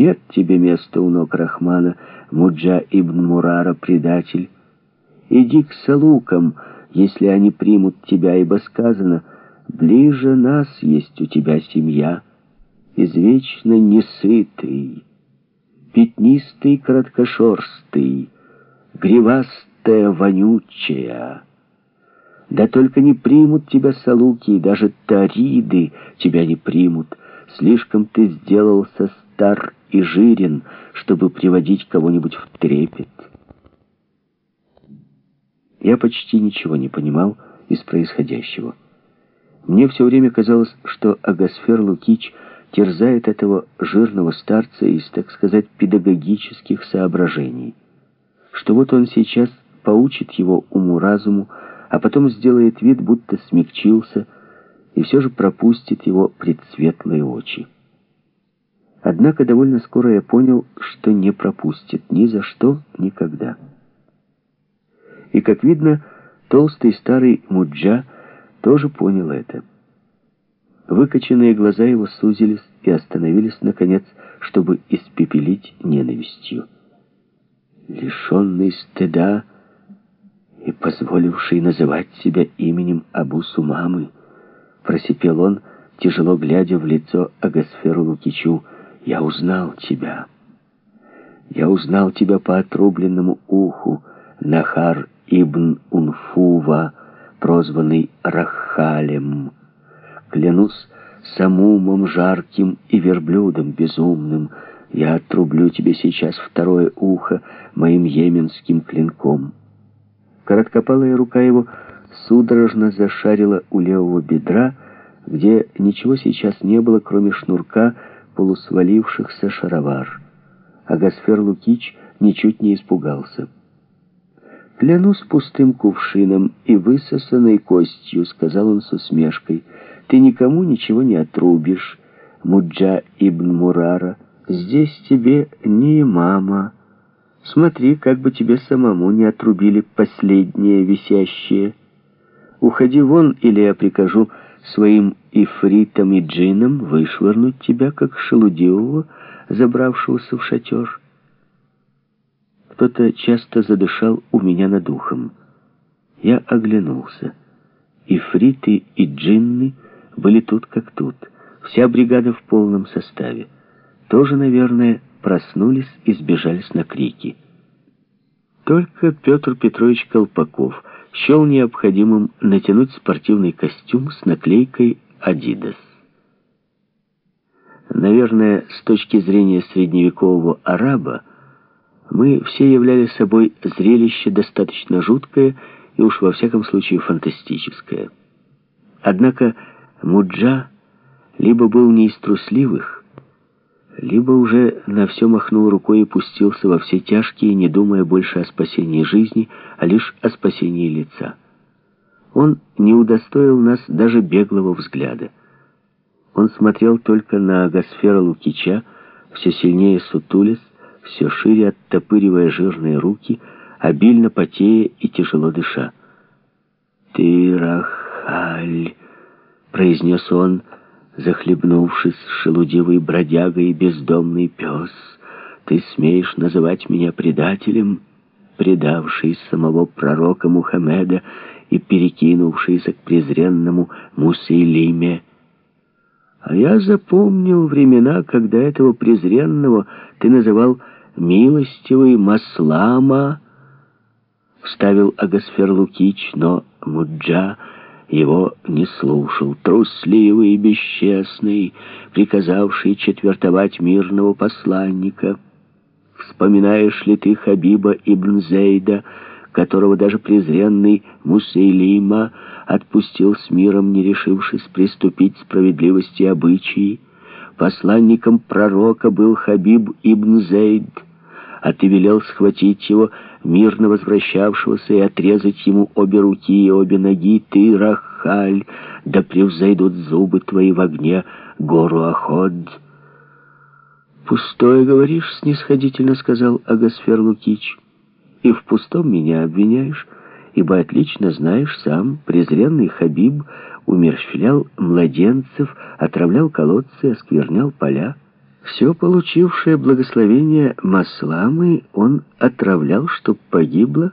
Нет тебе места у ног Рахмана, Муджа ибн Мурара, предатель. Иди к салукам, если они примут тебя, ибо сказано, ближе нас есть у тебя семья, извечно несытый, пятнистый короткошерстый, гривастая вонючая. Да только не примут тебя салуки, и даже тариды тебя не примут. Слишком ты сделался стар и жирен, чтобы приводить кого-нибудь в трепет. Я почти ничего не понимал из происходящего. Мне все время казалось, что Агасфер Лукич терзает этого жирного старца из, так сказать, педагогических соображений. Что вот он сейчас поучит его уму-разуму, а потом сделает вид, будто смягчился, и все же пропустит его предсветлые очи. Однако довольно скоро я понял, что не пропустит ни за что, никогда. И, как видно, толстый старый Муджа тоже понял это. Выкоченные глаза его сузились и остановились, наконец, чтобы испепелить ненавистью. Лишенный стыда, и позволивший называть себя именем Абу Сумамы, просипел он, тяжело глядя в лицо Агасферу Лукичу, «Я узнал тебя. Я узнал тебя по отрубленному уху, Нахар ибн Унфува, прозванный Рахалем. Клянусь самумом жарким и верблюдом безумным, я отрублю тебе сейчас второе ухо моим йеменским клинком». Короткопалая рука его судорожно зашарила у левого бедра, где ничего сейчас не было, кроме шнурка полусвалившихся шаровар. А Гасфер Лукич ничуть не испугался. «Клянусь пустым кувшином и высосанной костью», — сказал он с усмешкой, — «ты никому ничего не отрубишь, Муджа ибн Мурара. Здесь тебе не мама». Смотри, как бы тебе самому не отрубили последнее висящее. Уходи вон, или я прикажу своим ифритам и джинам вышвырнуть тебя, как шелудивого, забравшегося в шатер. Кто-то часто задышал у меня над ухом. Я оглянулся. Ифриты и джинны были тут как тут. Вся бригада в полном составе. Тоже, наверное, проснулись и сбежались на крики. Только Петр Петрович Колпаков счел необходимым натянуть спортивный костюм с наклейкой «Адидас». Наверное, с точки зрения средневекового араба, мы все являли собой зрелище достаточно жуткое и уж во всяком случае фантастическое. Однако Муджа либо был не из трусливых, либо уже на все махнул рукой и пустился во все тяжкие, не думая больше о спасении жизни, а лишь о спасении лица. Он не удостоил нас даже беглого взгляда. Он смотрел только на Агасфера Лукича, все сильнее сутулясь, все шире оттопыривая жирные руки, обильно потея и тяжело дыша. «Ты, Рахаль!» — произнес он — захлебнувшись, шелудивый бродяга и бездомный пес, ты смеешь называть меня предателем, предавший самого пророка Мухаммеда и перекинувшийся к презренному Мусейлиме. А я запомнил времена, когда этого презренного ты называл милостивый Маслама, вставил Агасфер Лукич, но Муджа его не слушал, трусливый и бесчестный, приказавший четвертовать мирного посланника. Вспоминаешь ли ты Хабиба ибн Зейда, которого даже презренный Мусейлима отпустил с миром, не решившись приступить справедливости обычаи? Посланником пророка был Хабиб ибн Зейд, а ты велел схватить его, мирно возвращавшегося, и отрезать ему обе руки и обе ноги, ты, Рахаль, да превзойдут зубы твои в огне гору Оход. «Пустое, говоришь?» — снисходительно сказал Агасфер Лукич. «И в пустом меня обвиняешь, ибо отлично знаешь сам, презренный Хабиб умерщвлял младенцев, отравлял колодцы, осквернял поля». Все получившее благословение Масламы он отравлял, чтоб погибло